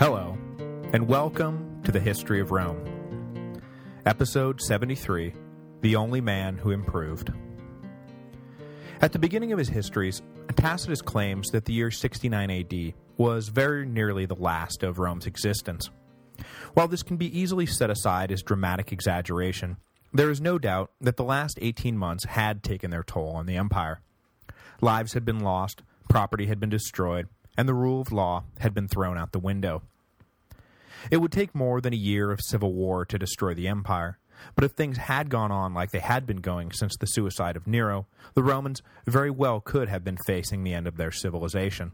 Hello, and welcome to the History of Rome. Episode 73, The Only Man Who Improved. At the beginning of his histories, Tacitus claims that the year 69 AD was very nearly the last of Rome's existence. While this can be easily set aside as dramatic exaggeration, there is no doubt that the last 18 months had taken their toll on the empire. Lives had been lost, property had been destroyed, and the rule of law had been thrown out the window. It would take more than a year of civil war to destroy the empire, but if things had gone on like they had been going since the suicide of Nero, the Romans very well could have been facing the end of their civilization.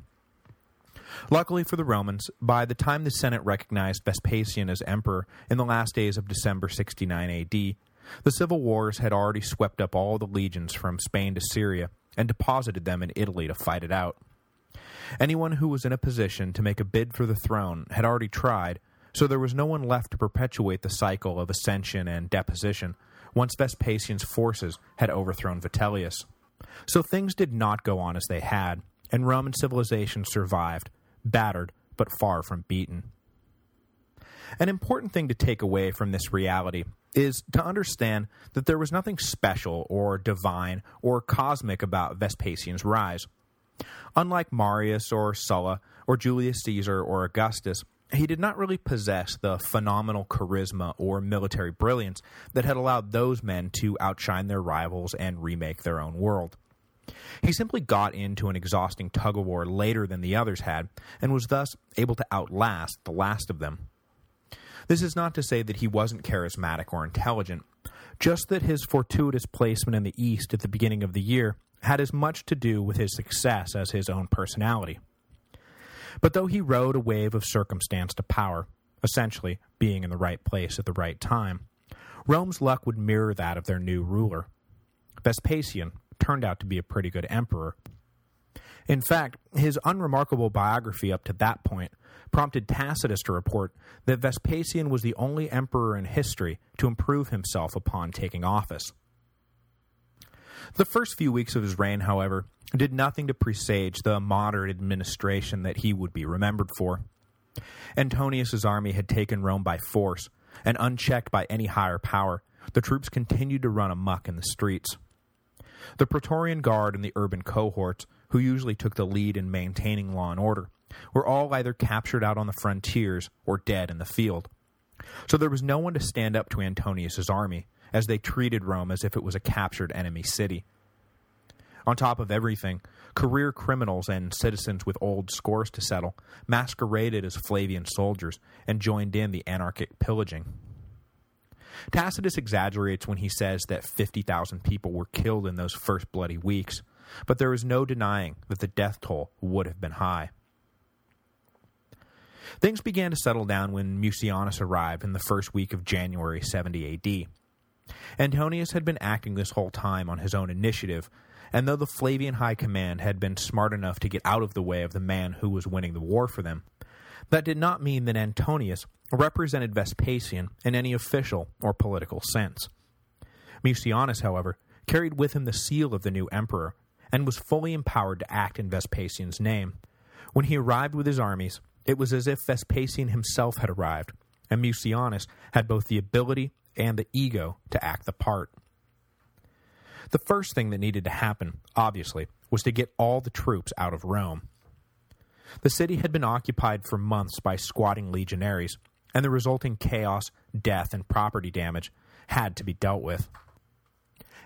Luckily for the Romans, by the time the Senate recognized Vespasian as emperor in the last days of December 69 AD, the civil wars had already swept up all the legions from Spain to Syria and deposited them in Italy to fight it out. Anyone who was in a position to make a bid for the throne had already tried, so there was no one left to perpetuate the cycle of ascension and deposition once Vespasian's forces had overthrown Vitellius. So things did not go on as they had, and Roman civilization survived, battered but far from beaten. An important thing to take away from this reality is to understand that there was nothing special or divine or cosmic about Vespasian's rise. Unlike Marius or Sulla or Julius Caesar or Augustus, he did not really possess the phenomenal charisma or military brilliance that had allowed those men to outshine their rivals and remake their own world. He simply got into an exhausting tug-of-war later than the others had, and was thus able to outlast the last of them. This is not to say that he wasn't charismatic or intelligent, just that his fortuitous placement in the East at the beginning of the year had as much to do with his success as his own personality. But though he rode a wave of circumstance to power, essentially being in the right place at the right time, Rome's luck would mirror that of their new ruler. Vespasian turned out to be a pretty good emperor. In fact, his unremarkable biography up to that point prompted Tacitus to report that Vespasian was the only emperor in history to improve himself upon taking office. The first few weeks of his reign, however, did nothing to presage the moderate administration that he would be remembered for. Antonius's army had taken Rome by force, and unchecked by any higher power, the troops continued to run amuck in the streets. The Praetorian Guard and the urban cohorts, who usually took the lead in maintaining law and order, were all either captured out on the frontiers or dead in the field. So there was no one to stand up to Antonius's army, as they treated Rome as if it was a captured enemy city. On top of everything, career criminals and citizens with old scores to settle masqueraded as Flavian soldiers and joined in the anarchic pillaging. Tacitus exaggerates when he says that 50,000 people were killed in those first bloody weeks, but there is no denying that the death toll would have been high. Things began to settle down when Mucianus arrived in the first week of January 70 AD. Antonius had been acting this whole time on his own initiative, and though the Flavian High Command had been smart enough to get out of the way of the man who was winning the war for them, that did not mean that Antonius represented Vespasian in any official or political sense. Mucianus, however, carried with him the seal of the new emperor, and was fully empowered to act in Vespasian's name. When he arrived with his armies, it was as if Vespasian himself had arrived, and Mucianus had both the ability and the ego to act the part. The first thing that needed to happen, obviously, was to get all the troops out of Rome. The city had been occupied for months by squatting legionaries, and the resulting chaos, death, and property damage had to be dealt with.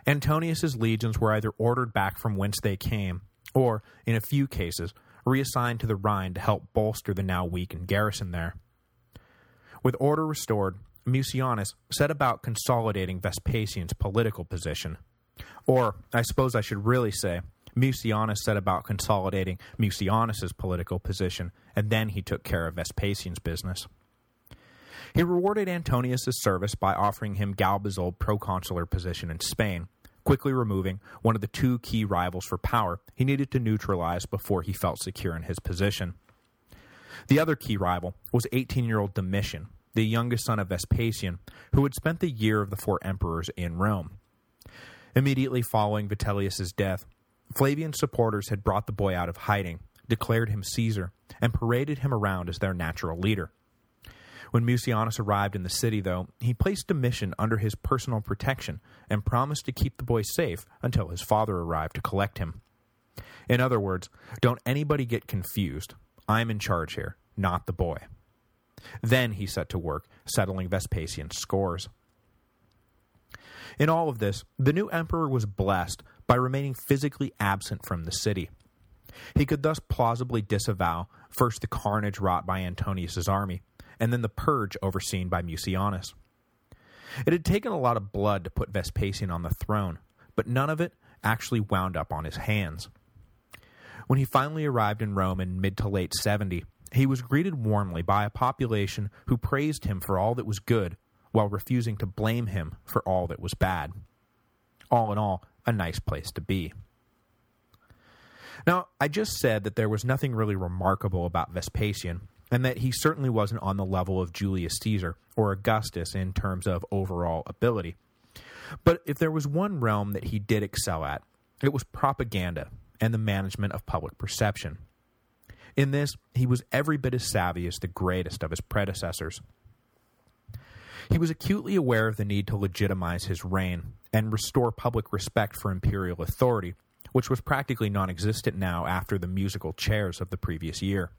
Antonius's legions were either ordered back from whence they came, or, in a few cases, reassigned to the Rhine to help bolster the now weakened garrison there. With order restored, Mucianus set about consolidating Vespasian's political position. Or, I suppose I should really say, Mucianus set about consolidating Mucianus's political position, and then he took care of Vespasian's business. He rewarded Antonius's service by offering him Galba's old proconsular position in Spain, quickly removing one of the two key rivals for power he needed to neutralize before he felt secure in his position. The other key rival was 18-year-old Domitian, the youngest son of Vespasian, who had spent the year of the four emperors in Rome. Immediately following Vitellius's death, Flavian supporters had brought the boy out of hiding, declared him Caesar and paraded him around as their natural leader. When Mucianus arrived in the city, though, he placed Domitian under his personal protection and promised to keep the boy safe until his father arrived to collect him. In other words, don't anybody get confused. I'm in charge here, not the boy. Then he set to work, settling Vespasian's scores. In all of this, the new emperor was blessed by remaining physically absent from the city. He could thus plausibly disavow first the carnage wrought by Antonius's army, and then the purge overseen by Mucianus. It had taken a lot of blood to put Vespasian on the throne, but none of it actually wound up on his hands. When he finally arrived in Rome in mid to late 70, he was greeted warmly by a population who praised him for all that was good, while refusing to blame him for all that was bad. All in all, a nice place to be. Now, I just said that there was nothing really remarkable about Vespasian, and that he certainly wasn't on the level of Julius Caesar or Augustus in terms of overall ability. But if there was one realm that he did excel at, it was propaganda and the management of public perception. In this, he was every bit as savvy as the greatest of his predecessors. He was acutely aware of the need to legitimize his reign and restore public respect for imperial authority, which was practically non-existent now after the musical chairs of the previous year.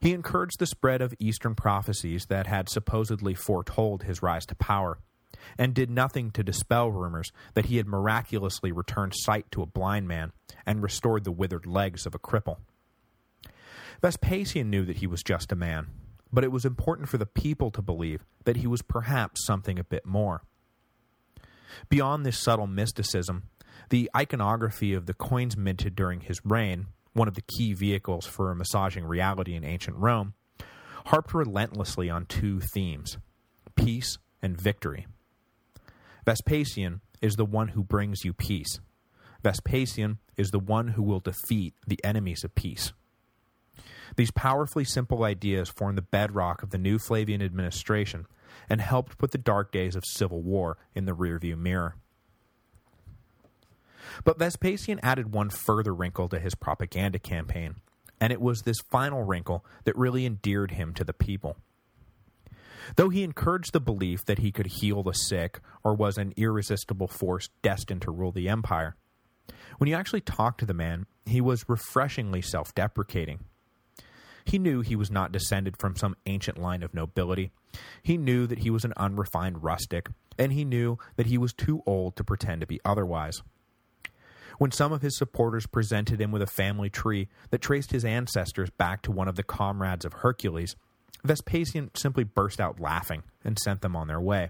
He encouraged the spread of Eastern prophecies that had supposedly foretold his rise to power, and did nothing to dispel rumors that he had miraculously returned sight to a blind man and restored the withered legs of a cripple. Vespasian knew that he was just a man, but it was important for the people to believe that he was perhaps something a bit more. Beyond this subtle mysticism, the iconography of the coins minted during his reign one of the key vehicles for massaging reality in ancient Rome, harped relentlessly on two themes, peace and victory. Vespasian is the one who brings you peace. Vespasian is the one who will defeat the enemies of peace. These powerfully simple ideas formed the bedrock of the new Flavian administration and helped put the dark days of civil war in the rearview mirror. But Vespasian added one further wrinkle to his propaganda campaign, and it was this final wrinkle that really endeared him to the people. Though he encouraged the belief that he could heal the sick or was an irresistible force destined to rule the empire, when you actually talked to the man, he was refreshingly self-deprecating. He knew he was not descended from some ancient line of nobility. He knew that he was an unrefined rustic, and he knew that he was too old to pretend to be otherwise. When some of his supporters presented him with a family tree that traced his ancestors back to one of the comrades of Hercules, Vespasian simply burst out laughing and sent them on their way.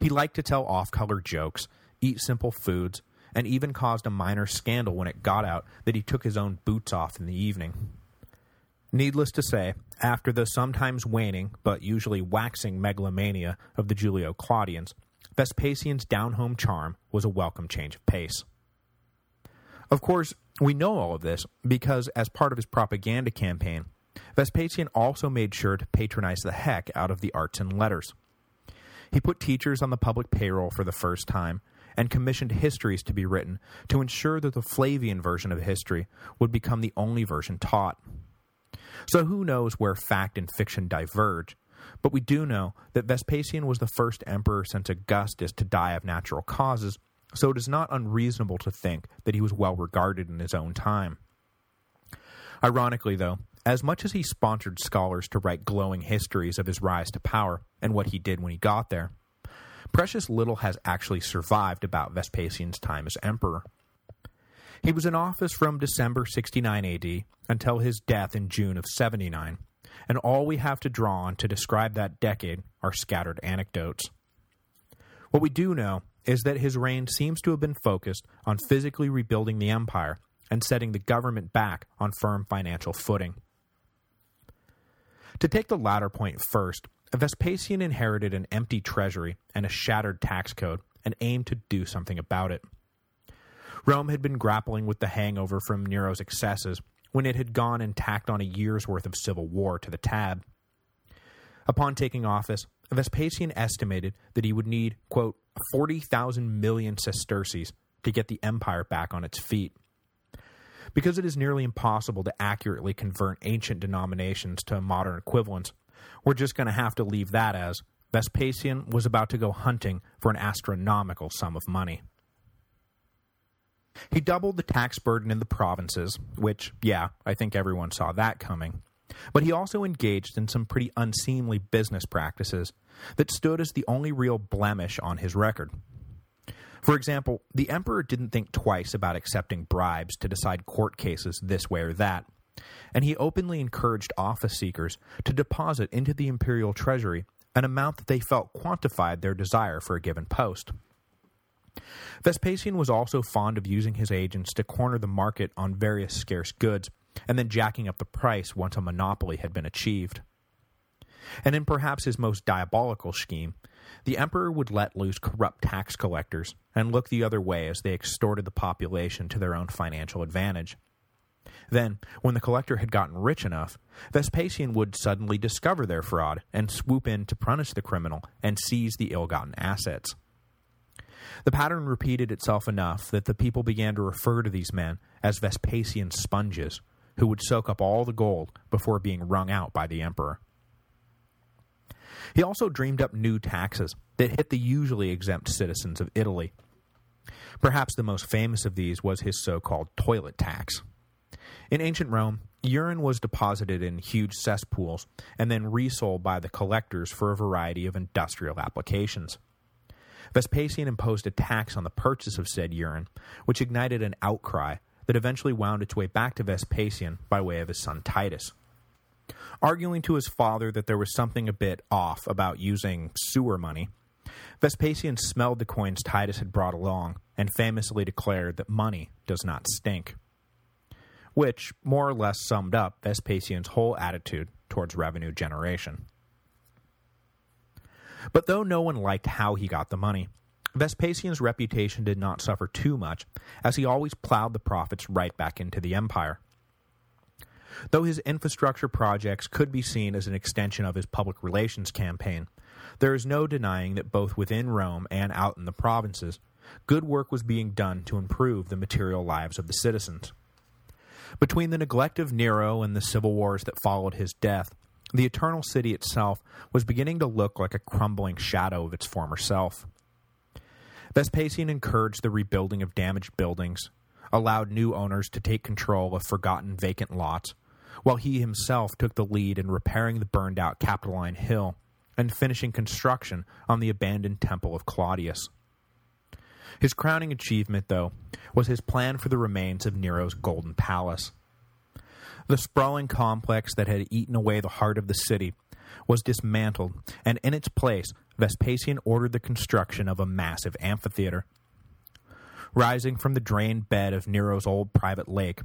He liked to tell off-color jokes, eat simple foods, and even caused a minor scandal when it got out that he took his own boots off in the evening. Needless to say, after the sometimes waning, but usually waxing megalomania of the Julio-Claudians, Vespasian's down-home charm was a welcome change of pace. Of course, we know all of this because as part of his propaganda campaign, Vespasian also made sure to patronize the heck out of the arts and letters. He put teachers on the public payroll for the first time, and commissioned histories to be written to ensure that the Flavian version of history would become the only version taught. So who knows where fact and fiction diverge, but we do know that Vespasian was the first emperor since Augustus to die of natural causes, so it is not unreasonable to think that he was well regarded in his own time. Ironically, though, as much as he sponsored scholars to write glowing histories of his rise to power and what he did when he got there, precious little has actually survived about Vespasian's time as emperor. He was in office from December 69 AD until his death in June of 79, and all we have to draw on to describe that decade are scattered anecdotes. What we do know is that his reign seems to have been focused on physically rebuilding the empire and setting the government back on firm financial footing. To take the latter point first, Vespasian inherited an empty treasury and a shattered tax code and aimed to do something about it. Rome had been grappling with the hangover from Nero's excesses when it had gone and tacked on a year's worth of civil war to the tab. Upon taking office, Vespasian estimated that he would need, quote, 40,000 million sesterces to get the empire back on its feet. Because it is nearly impossible to accurately convert ancient denominations to modern equivalents, we're just going to have to leave that as Vespasian was about to go hunting for an astronomical sum of money. He doubled the tax burden in the provinces, which, yeah, I think everyone saw that coming. But he also engaged in some pretty unseemly business practices that stood as the only real blemish on his record. For example, the emperor didn't think twice about accepting bribes to decide court cases this way or that, and he openly encouraged office seekers to deposit into the imperial treasury an amount that they felt quantified their desire for a given post. Vespasian was also fond of using his agents to corner the market on various scarce goods, and then jacking up the price once a monopoly had been achieved. And in perhaps his most diabolical scheme, the emperor would let loose corrupt tax collectors and look the other way as they extorted the population to their own financial advantage. Then, when the collector had gotten rich enough, Vespasian would suddenly discover their fraud and swoop in to punish the criminal and seize the ill-gotten assets. The pattern repeated itself enough that the people began to refer to these men as Vespasian sponges, who would soak up all the gold before being wrung out by the emperor. He also dreamed up new taxes that hit the usually exempt citizens of Italy. Perhaps the most famous of these was his so-called toilet tax. In ancient Rome, urine was deposited in huge cesspools and then resold by the collectors for a variety of industrial applications. Vespasian imposed a tax on the purchase of said urine, which ignited an outcry that eventually wound its way back to Vespasian by way of his son Titus. Arguing to his father that there was something a bit off about using sewer money, Vespasian smelled the coins Titus had brought along and famously declared that money does not stink. Which more or less summed up Vespasian's whole attitude towards revenue generation. But though no one liked how he got the money, Vespasian's reputation did not suffer too much, as he always plowed the profits right back into the empire. Though his infrastructure projects could be seen as an extension of his public relations campaign, there is no denying that both within Rome and out in the provinces, good work was being done to improve the material lives of the citizens. Between the neglect of Nero and the civil wars that followed his death, the Eternal City itself was beginning to look like a crumbling shadow of its former self. Vespasian encouraged the rebuilding of damaged buildings, allowed new owners to take control of forgotten vacant lots, while he himself took the lead in repairing the burned-out Capitoline Hill and finishing construction on the abandoned Temple of Claudius. His crowning achievement, though, was his plan for the remains of Nero's Golden Palace. The sprawling complex that had eaten away the heart of the city was dismantled, and in its place, Vespasian ordered the construction of a massive amphitheater. Rising from the drained bed of Nero's old private lake,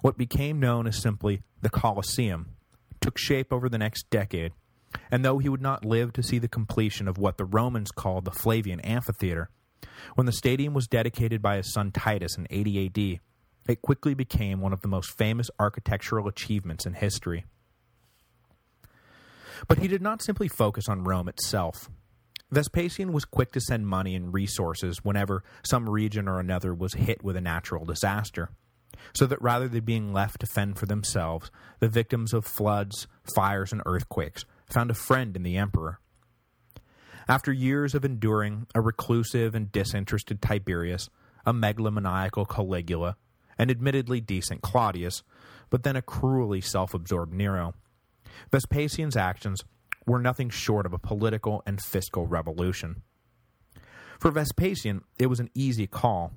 what became known as simply the Colosseum took shape over the next decade, and though he would not live to see the completion of what the Romans called the Flavian Amphitheater, when the stadium was dedicated by his son Titus in 80 AD, it quickly became one of the most famous architectural achievements in history. But he did not simply focus on Rome itself. Vespasian was quick to send money and resources whenever some region or another was hit with a natural disaster so that rather than being left to fend for themselves, the victims of floods, fires, and earthquakes found a friend in the emperor. After years of enduring a reclusive and disinterested Tiberius, a megalomaniacal Caligula, an admittedly decent Claudius, but then a cruelly self-absorbed Nero, Vespasian's actions were nothing short of a political and fiscal revolution. For Vespasian, it was an easy call,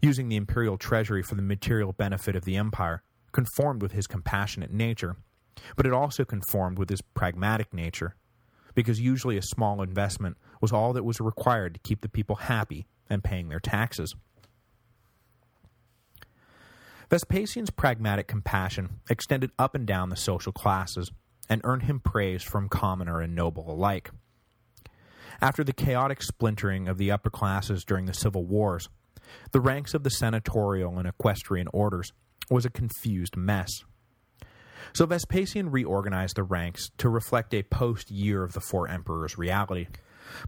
using the imperial treasury for the material benefit of the empire, conformed with his compassionate nature, but it also conformed with his pragmatic nature, because usually a small investment was all that was required to keep the people happy and paying their taxes. Vespasian's pragmatic compassion extended up and down the social classes and earned him praise from commoner and noble alike. After the chaotic splintering of the upper classes during the civil wars, the ranks of the senatorial and equestrian orders was a confused mess. So Vespasian reorganized the ranks to reflect a post-year of the four emperors reality,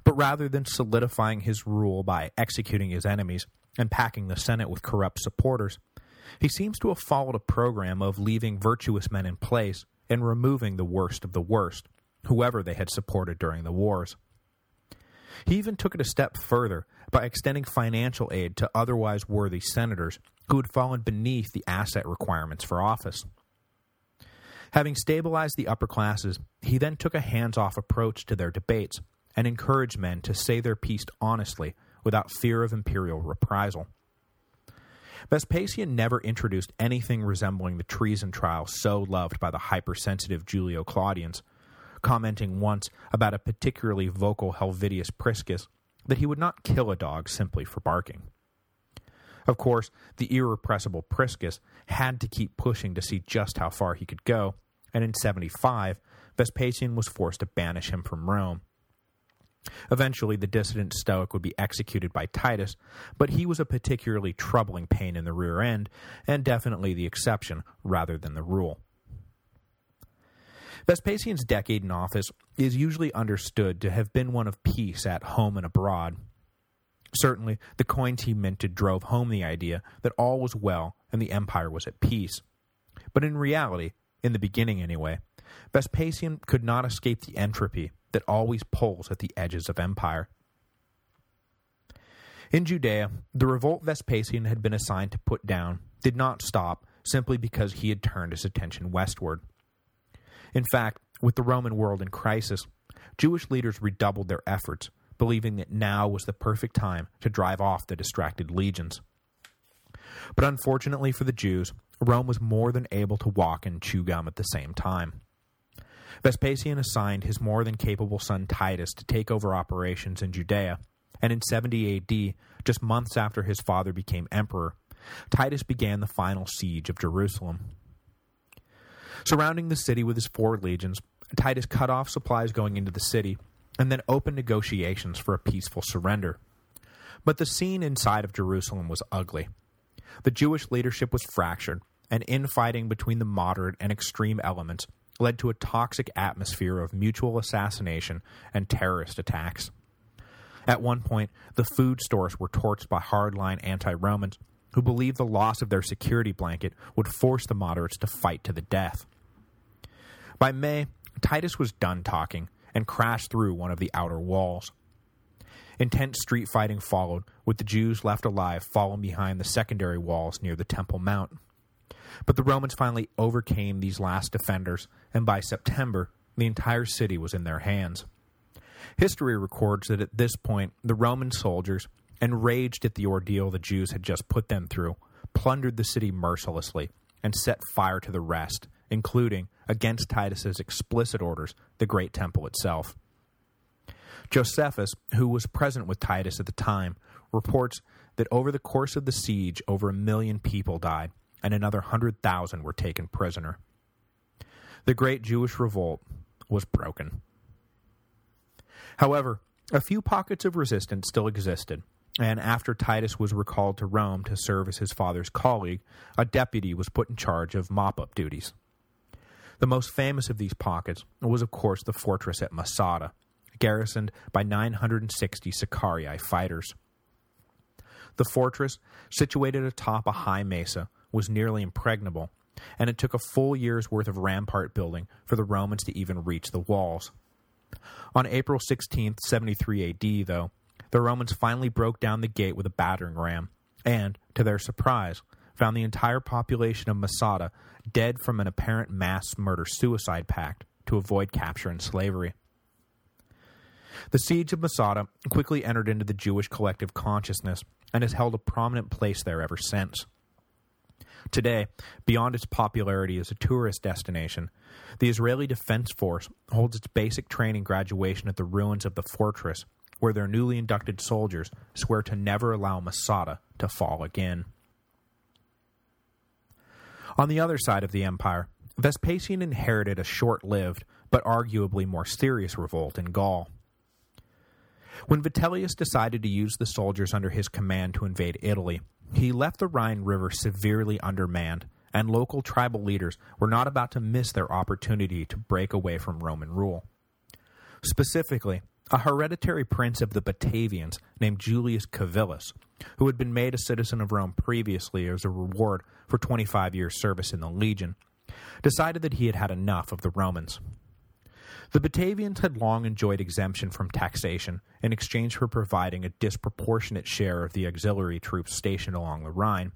but rather than solidifying his rule by executing his enemies and packing the Senate with corrupt supporters, he seems to have followed a program of leaving virtuous men in place and removing the worst of the worst, whoever they had supported during the wars. He even took it a step further by extending financial aid to otherwise worthy senators who had fallen beneath the asset requirements for office. Having stabilized the upper classes, he then took a hands-off approach to their debates and encouraged men to say their piece honestly without fear of imperial reprisal. Vespasian never introduced anything resembling the treason trial so loved by the hypersensitive Julio Claudians, commenting once about a particularly vocal Helvidius Priscus that he would not kill a dog simply for barking. Of course, the irrepressible Priscus had to keep pushing to see just how far he could go, and in 75, Vespasian was forced to banish him from Rome. Eventually, the dissident Stoic would be executed by Titus, but he was a particularly troubling pain in the rear end, and definitely the exception rather than the rule. Vespasian's decade in office is usually understood to have been one of peace at home and abroad. Certainly, the coins he minted drove home the idea that all was well and the empire was at peace. But in reality, in the beginning anyway, Vespasian could not escape the entropy that always pulls at the edges of empire. In Judea, the revolt Vespasian had been assigned to put down did not stop simply because he had turned his attention westward. In fact, with the Roman world in crisis, Jewish leaders redoubled their efforts, believing that now was the perfect time to drive off the distracted legions. But unfortunately for the Jews, Rome was more than able to walk and chew gum at the same time. Vespasian assigned his more than capable son Titus to take over operations in Judea, and in 70 AD, just months after his father became emperor, Titus began the final siege of Jerusalem. Surrounding the city with his four legions, Titus cut off supplies going into the city, and then opened negotiations for a peaceful surrender. But the scene inside of Jerusalem was ugly. The Jewish leadership was fractured, and infighting between the moderate and extreme elements led to a toxic atmosphere of mutual assassination and terrorist attacks. At one point, the food stores were torched by hardline anti-Romans who believed the loss of their security blanket would force the moderates to fight to the death. By May, Titus was done talking and crashed through one of the outer walls. Intense street fighting followed, with the Jews left alive falling behind the secondary walls near the Temple Mount. But the Romans finally overcame these last defenders, and by September, the entire city was in their hands. History records that at this point, the Roman soldiers, enraged at the ordeal the Jews had just put them through, plundered the city mercilessly and set fire to the rest, including, against Titus's explicit orders, the great temple itself. Josephus, who was present with Titus at the time, reports that over the course of the siege over a million people died, and another hundred thousand were taken prisoner. The great Jewish revolt was broken. However, a few pockets of resistance still existed, and after Titus was recalled to Rome to serve as his father's colleague, a deputy was put in charge of mop-up duties. The most famous of these pockets was of course the fortress at Masada, garrisoned by 960 Sicarii fighters. The fortress, situated atop a high mesa, was nearly impregnable, and it took a full year's worth of rampart building for the Romans to even reach the walls. On April 16, 73 AD, though, the Romans finally broke down the gate with a battering ram, and, to their surprise, found the entire population of Masada dead from an apparent mass murder-suicide pact to avoid capture and slavery. The siege of Masada quickly entered into the Jewish collective consciousness and has held a prominent place there ever since. Today, beyond its popularity as a tourist destination, the Israeli Defense Force holds its basic training graduation at the ruins of the fortress, where their newly inducted soldiers swear to never allow Masada to fall again. On the other side of the empire, Vespasian inherited a short-lived, but arguably more serious revolt in Gaul. When Vitellius decided to use the soldiers under his command to invade Italy, he left the Rhine River severely undermanned, and local tribal leaders were not about to miss their opportunity to break away from Roman rule. Specifically, a hereditary prince of the Batavians named Julius Civilis, who had been made a citizen of Rome previously as a reward for 25 years' service in the Legion, decided that he had had enough of the Romans. The Batavians had long enjoyed exemption from taxation in exchange for providing a disproportionate share of the auxiliary troops stationed along the Rhine,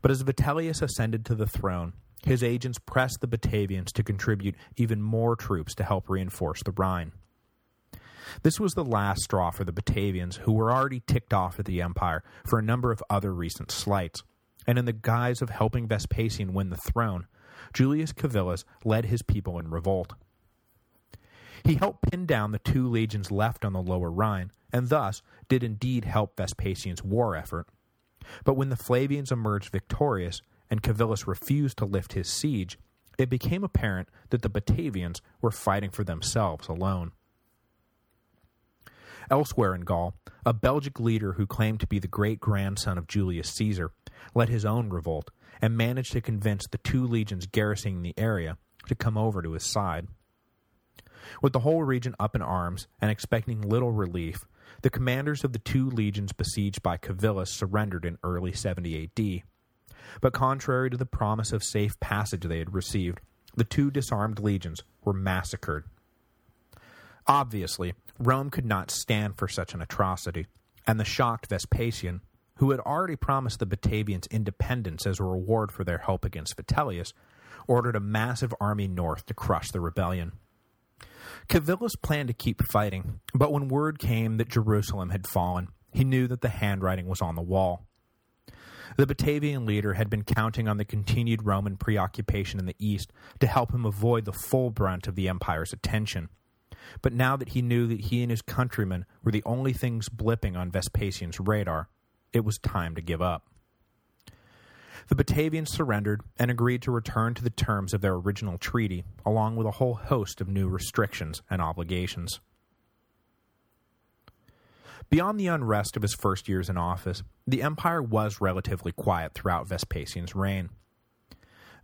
but as Vitellius ascended to the throne, his agents pressed the Batavians to contribute even more troops to help reinforce the Rhine. This was the last straw for the Batavians, who were already ticked off at the empire for a number of other recent slights, and in the guise of helping Vespasian win the throne, Julius Civilis led his people in revolt. He helped pin down the two legions left on the lower Rhine, and thus did indeed help Vespasian's war effort. But when the Flavians emerged victorious, and Civilis refused to lift his siege, it became apparent that the Batavians were fighting for themselves alone. Elsewhere in Gaul, a Belgic leader who claimed to be the great-grandson of Julius Caesar led his own revolt and managed to convince the two legions garrisoning the area to come over to his side. With the whole region up in arms and expecting little relief, the commanders of the two legions besieged by Civilis surrendered in early 70 AD. But contrary to the promise of safe passage they had received, the two disarmed legions were massacred. Obviously, Rome could not stand for such an atrocity, and the shocked Vespasian, who had already promised the Batavians independence as a reward for their help against Vitellius, ordered a massive army north to crush the rebellion. Civilis planned to keep fighting, but when word came that Jerusalem had fallen, he knew that the handwriting was on the wall. The Batavian leader had been counting on the continued Roman preoccupation in the east to help him avoid the full brunt of the empire's attention. But now that he knew that he and his countrymen were the only things blipping on Vespasian's radar, it was time to give up. The Batavians surrendered and agreed to return to the terms of their original treaty, along with a whole host of new restrictions and obligations. Beyond the unrest of his first years in office, the empire was relatively quiet throughout Vespasian's reign.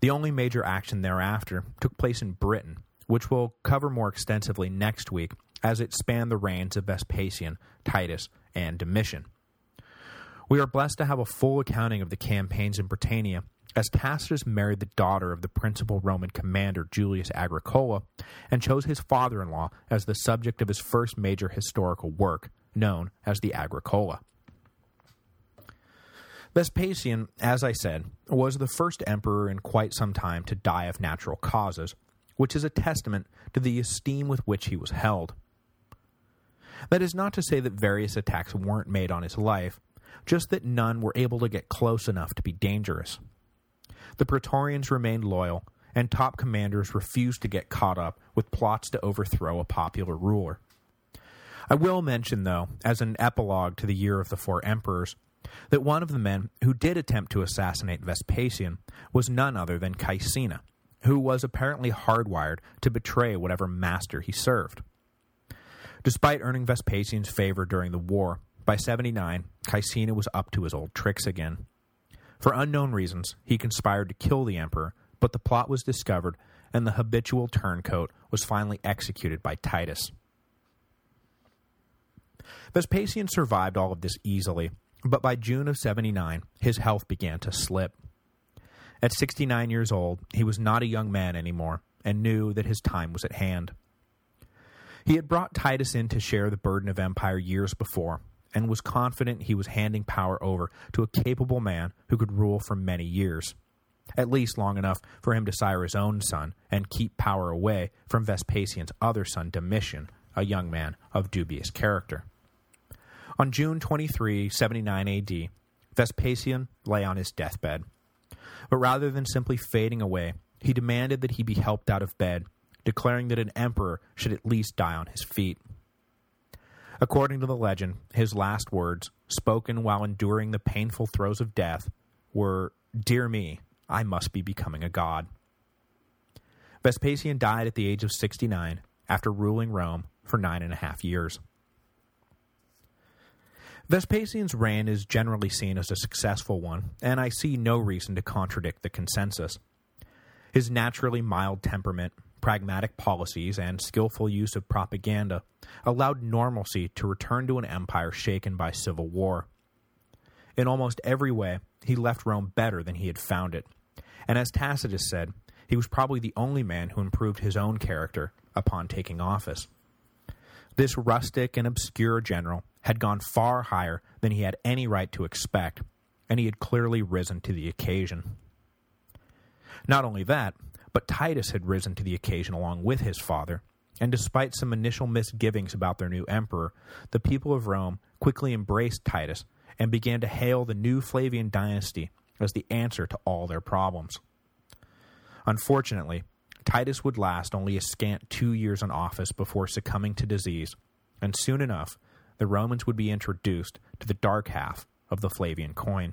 The only major action thereafter took place in Britain, which we'll cover more extensively next week as it spanned the reigns of Vespasian, Titus, and Domitian. We are blessed to have a full accounting of the campaigns in Britannia, as Tacitus married the daughter of the principal Roman commander Julius Agricola, and chose his father-in-law as the subject of his first major historical work, known as the Agricola. Vespasian, as I said, was the first emperor in quite some time to die of natural causes, which is a testament to the esteem with which he was held. That is not to say that various attacks weren't made on his life, just that none were able to get close enough to be dangerous. The Praetorians remained loyal, and top commanders refused to get caught up with plots to overthrow a popular ruler. I will mention, though, as an epilogue to the Year of the Four Emperors, that one of the men who did attempt to assassinate Vespasian was none other than Caecina, who was apparently hardwired to betray whatever master he served. Despite earning Vespasian's favor during the war, by 79, Caecina was up to his old tricks again. For unknown reasons, he conspired to kill the emperor, but the plot was discovered, and the habitual turncoat was finally executed by Titus. Vespasian survived all of this easily, but by June of 79, his health began to slip. At 69 years old, he was not a young man anymore, and knew that his time was at hand. He had brought Titus in to share the burden of empire years before, and was confident he was handing power over to a capable man who could rule for many years, at least long enough for him to sire his own son and keep power away from Vespasian's other son Domitian, a young man of dubious character. On June 23, 79 AD, Vespasian lay on his deathbed. But rather than simply fading away, he demanded that he be helped out of bed, declaring that an emperor should at least die on his feet. According to the legend, his last words, spoken while enduring the painful throes of death, were, Dear me, I must be becoming a god. Vespasian died at the age of 69 after ruling Rome for nine and a half years. Vespasian's reign is generally seen as a successful one, and I see no reason to contradict the consensus. His naturally mild temperament, pragmatic policies, and skillful use of propaganda allowed normalcy to return to an empire shaken by civil war. In almost every way, he left Rome better than he had found it, and as Tacitus said, he was probably the only man who improved his own character upon taking office. This rustic and obscure general had gone far higher than he had any right to expect, and he had clearly risen to the occasion. Not only that, but Titus had risen to the occasion along with his father, and despite some initial misgivings about their new emperor, the people of Rome quickly embraced Titus and began to hail the new Flavian dynasty as the answer to all their problems. Unfortunately, Titus would last only a scant two years in office before succumbing to disease, and soon enough, the Romans would be introduced to the dark half of the Flavian coin.